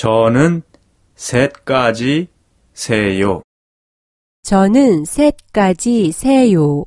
저는 셋까지 세요. 저는 셋까지 세요.